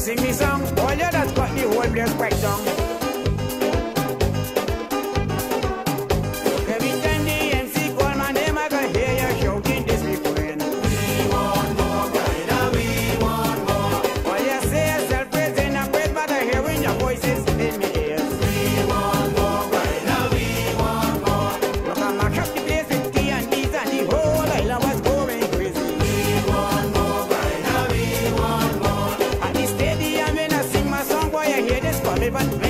sing me song. Oh yeah, that's got the whole place quite down. Forever.